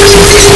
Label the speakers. Speaker 1: Yes